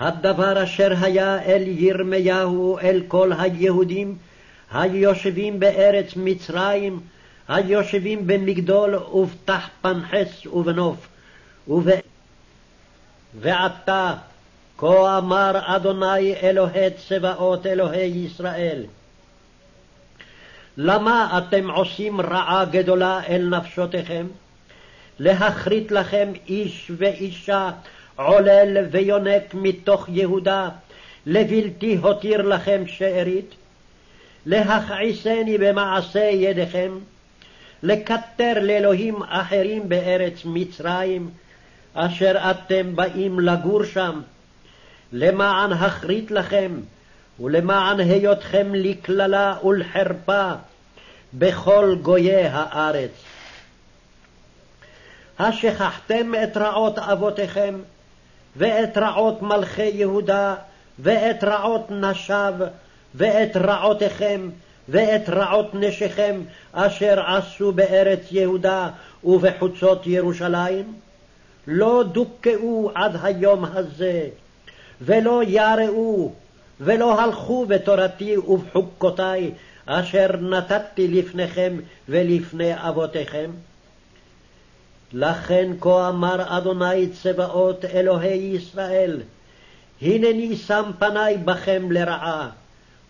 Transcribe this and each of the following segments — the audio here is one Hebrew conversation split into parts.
הדבר אשר היה אל ירמיהו אל כל היהודים היושבים בארץ מצרים, היושבים במגדול ובתח פנחס ובנוף. וב... ועתה כה אמר אדוני אלוהי צבאות אלוהי ישראל למה אתם עושים רעה גדולה אל נפשותיכם? להכרית לכם איש ואישה עולל ויונק מתוך יהודה, לבלתי הותיר לכם שארית? להכעיסני במעשה ידיכם? לקטר לאלוהים אחרים בארץ מצרים, אשר אתם באים לגור שם, למען הכרית לכם, ולמען היותכם לקללה ולחרפה בכל גויי הארץ. השכחתם את רעות אבותיכם, ואת רעות מלכי יהודה, ואת רעות נשיו, ואת רעותיכם, ואת רעות נשיכם, אשר עשו בארץ יהודה ובחוצות ירושלים? לא דוכאו עד היום הזה, ולא יראו, ולא הלכו בתורתי ובחוקותי, אשר נתתי לפניכם ולפני אבותיכם? לכן כה אמר אדוני צבאות אלוהי ישראל, הנני שם פני בכם לרעה,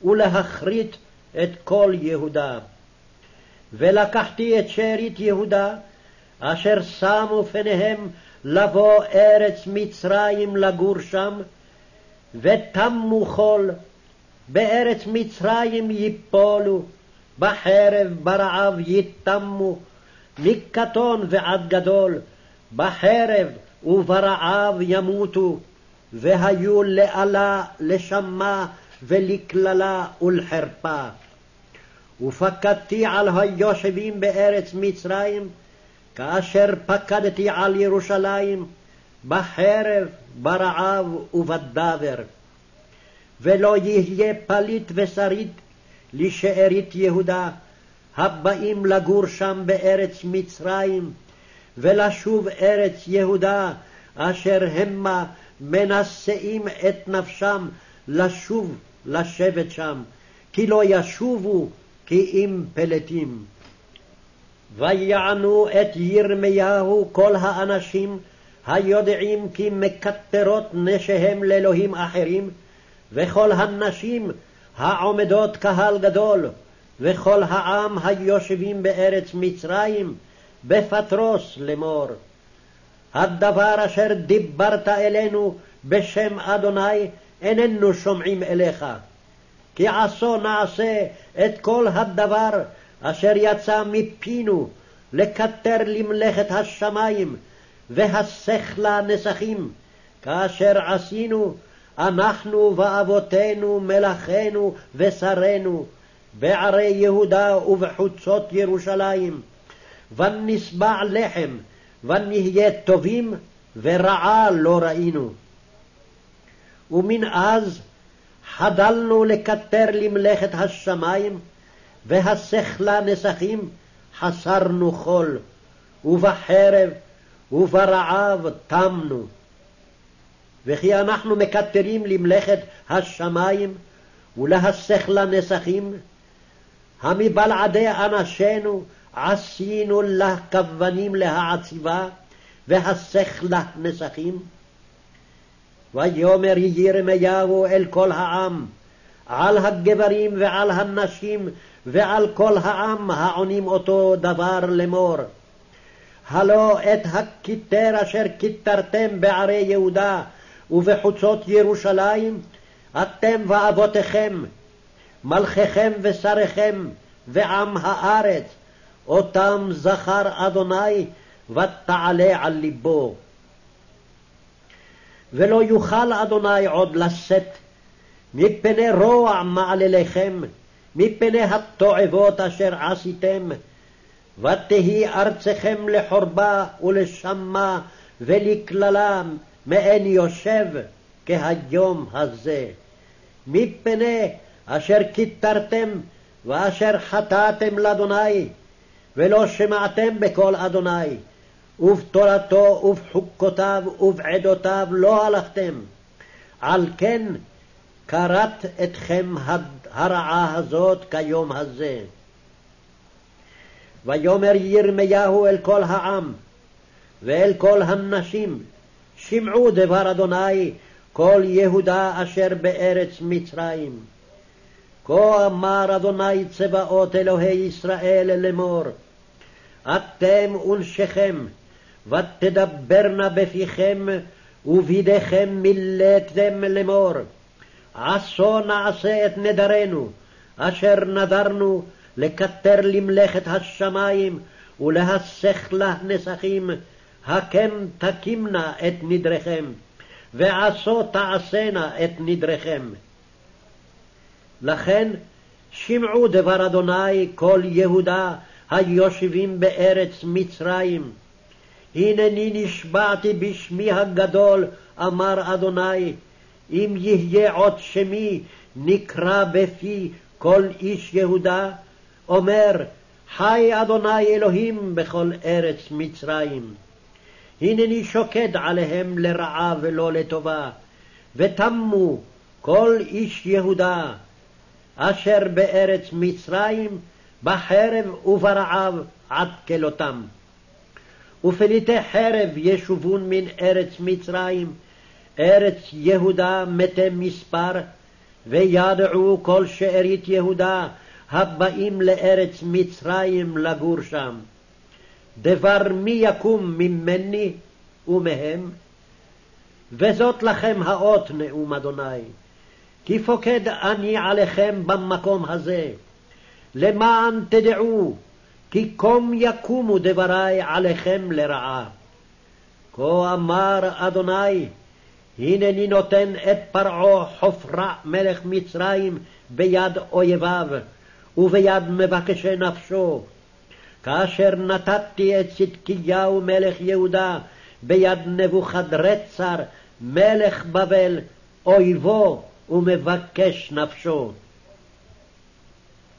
ולהכרית את כל יהודה. ולקחתי את שארית יהודה, אשר שמו פניהם לבוא ארץ מצרים לגור שם, ותמו חול, בארץ מצרים יפולו, בחרב ברעב יתמו, מקטון ועד גדול, בחרב וברעב ימותו, והיו לאלה, לשמה ולקללה ולחרפה. ופקדתי על היושבים בארץ מצרים, כאשר פקדתי על ירושלים, בחרב, ברעב ובדבר. ולא יהיה פליט ושריד לשארית יהודה, הבאים לגור שם בארץ מצרים, ולשוב ארץ יהודה, אשר המה מנשאים את נפשם לשוב לשבת שם, כי לא ישובו כי אם פלטים. ויענו את ירמיהו כל האנשים היודעים כי מקטרות נשיהם לאלוהים אחרים, וכל הנשים העומדות קהל גדול, וכל העם היושבים בארץ מצרים, בפטרוס לאמור. הדבר אשר דיברת אלינו בשם אדוני איננו שומעים אליך. כי עשו נעשה את כל הדבר אשר יצא מפינו לקטר למלאכת השמים והסכלה נסכים, כאשר עשינו אנחנו ואבותינו מלאכינו ושרינו בערי יהודה ובחוצות ירושלים, ונשבע לחם, ונהיה טובים, ורעה לא ראינו. ומן אז חדלנו לקטר למלאכת השמים, והשכלה נסכים חסרנו חול, ובחרב וברעב תמנו. וכי אנחנו מקטרים למלאכת השמים ולהשכלה נסכים, המבלעדי אנשינו עשינו לה כוונים להעציבה, והשכלה נסכים? ויאמר ירמיהו אל כל העם, על הגברים ועל הנשים ועל כל העם העונים אותו דבר לאמור. הלא את הכיתר אשר כיתרתם בערי יהודה ובחוצות ירושלים, אתם ואבותיכם, מלכיכם ושריכם ועם הארץ, אותם זכר אדוני ותעלה על לבו. ולא יוכל אדוני עוד לשאת מפני רוע מעלליכם, מפני התועבות אשר עשיתם, ותהי ארצכם לחורבה ולשמה ולקללה מאין יושב כהיום הזה. מפני אשר כיתרתם ואשר חטאתם לאדוני, ולא שמעתם בקול אדוני, ובתורתו ובחוקותיו ובעדותיו לא הלכתם, על כן כרת אתכם הרעה הזאת כיום הזה. ויאמר ירמיהו אל כל העם, ואל כל הנשים, שמעו דבר אדוני כל יהודה אשר בארץ מצרים. כה אמר אדוני צבאות אלוהי ישראל לאמור, אתם ונשיכם, ותדברנה בפיכם, ובידיכם מילאתם לאמור, עשו נעשה את נדרנו, אשר נדרנו לקטר למלאכת השמים, ולהסך לה נסכים, הקם תקימנה את נדריכם, ועשו תעשנה את נדריכם. לכן שמעו דבר אדוני כל יהודה היושבים בארץ מצרים. הנני נשבעתי בשמי הגדול, אמר אדוני, אם יהיה עוד שמי נקרא בפי כל איש יהודה, אומר, חי אדוני אלוהים בכל ארץ מצרים. הנני שוקד עליהם לרעה ולא לטובה, ותמו כל איש יהודה, אשר בארץ מצרים, בחרב וברעב עד כלותם. ופליטי חרב ישובון מן ארץ מצרים, ארץ יהודה מתי מספר, וידעו כל שארית יהודה הבאים לארץ מצרים לגור שם. דבר מי יקום ממני ומהם? וזאת לכם האות נאום אדוני. כי פוקד אני עליכם במקום הזה, למען תדעו, כי קום יקומו דברי עליכם לרעה. כה אמר אדוני, הנני נותן את פרעה חופרה מלך מצרים ביד אויביו, וביד מבקשי נפשו. כאשר נתתי את צדקיהו מלך יהודה ביד נבוכדרצר מלך בבל, אויבו ומבקש נפשו.